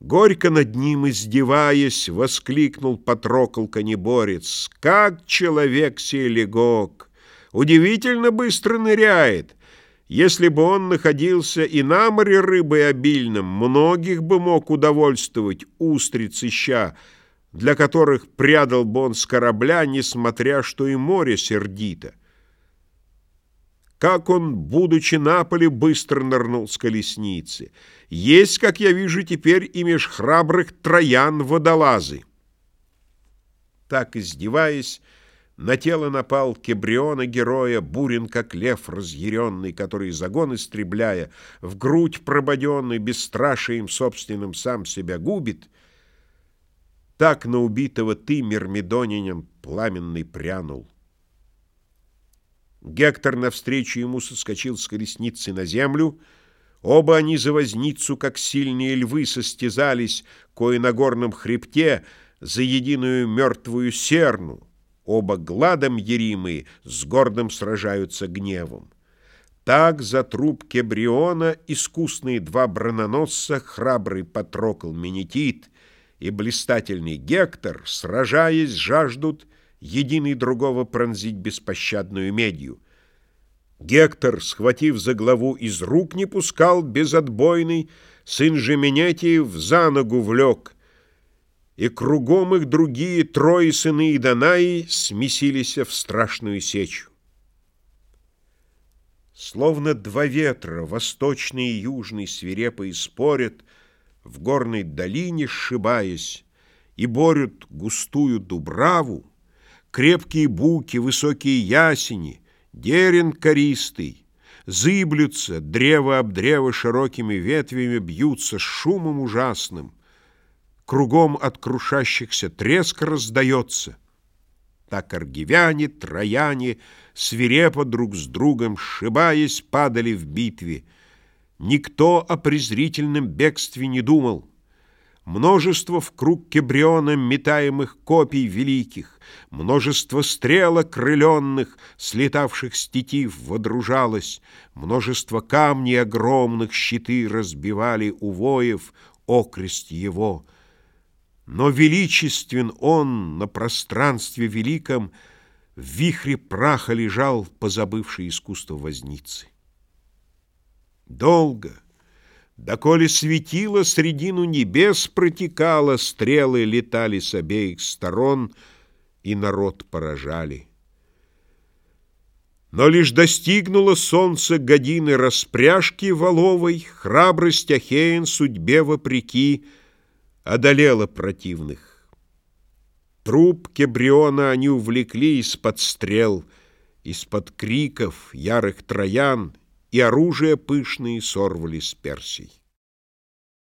Горько над ним издеваясь, воскликнул Патрокл конеборец. Как человек сей! Удивительно быстро ныряет! Если бы он находился и на море рыбой обильным, многих бы мог удовольствовать устриц ища, для которых прядал бы он с корабля, несмотря что и море сердито. Как он, будучи на поле, быстро нырнул с колесницы. Есть, как я вижу теперь, и меж храбрых троян водолазы. Так, издеваясь, на тело напал Кебриона героя, бурен, как лев разъяренный, который, загон истребляя, в грудь прободенный, бесстрашием собственным сам себя губит. Так на убитого ты, мирмидонинем, пламенный прянул. Гектор навстречу ему соскочил с колесницы на землю. Оба они за возницу, как сильные львы, состязались, кое на горном хребте, за единую мертвую серну. Оба гладом еримые с гордым сражаются гневом. Так за труп Кебриона искусные два брононосца, храбрый Патрокл Менетит и блистательный Гектор, сражаясь, жаждут единый другого пронзить беспощадную медью. Гектор, схватив за главу, из рук не пускал безотбойный, сын же Менетиев за ногу влек, и кругом их другие трое сыны и Данаи смесились в страшную сечу. Словно два ветра, восточный и южный, свирепо и спорят, в горной долине сшибаясь, и борют густую дубраву, крепкие буки, высокие ясени, дерен користый, зыблются, древо об древо широкими ветвями бьются с шумом ужасным, кругом от крушащихся треск раздается. Так аргивяне, трояне, свирепо друг с другом, сшибаясь, падали в битве. Никто о презрительном бегстве не думал. Множество в круг Кебриона метаемых копий великих, Множество стрелок крыленных, слетавших с тетив, водружалось, Множество камней огромных щиты разбивали у воев окрест его. Но величествен он на пространстве великом, В вихре праха лежал, позабывший искусство возницы. Долго, Доколе светило, средину небес протекало, Стрелы летали с обеих сторон, И народ поражали. Но лишь достигнуло солнце годины распряжки воловой, Храбрость Ахеин судьбе вопреки Одолела противных. Труп Кебриона они увлекли из-под стрел, Из-под криков ярых троян — и оружие пышные сорвали с Персий.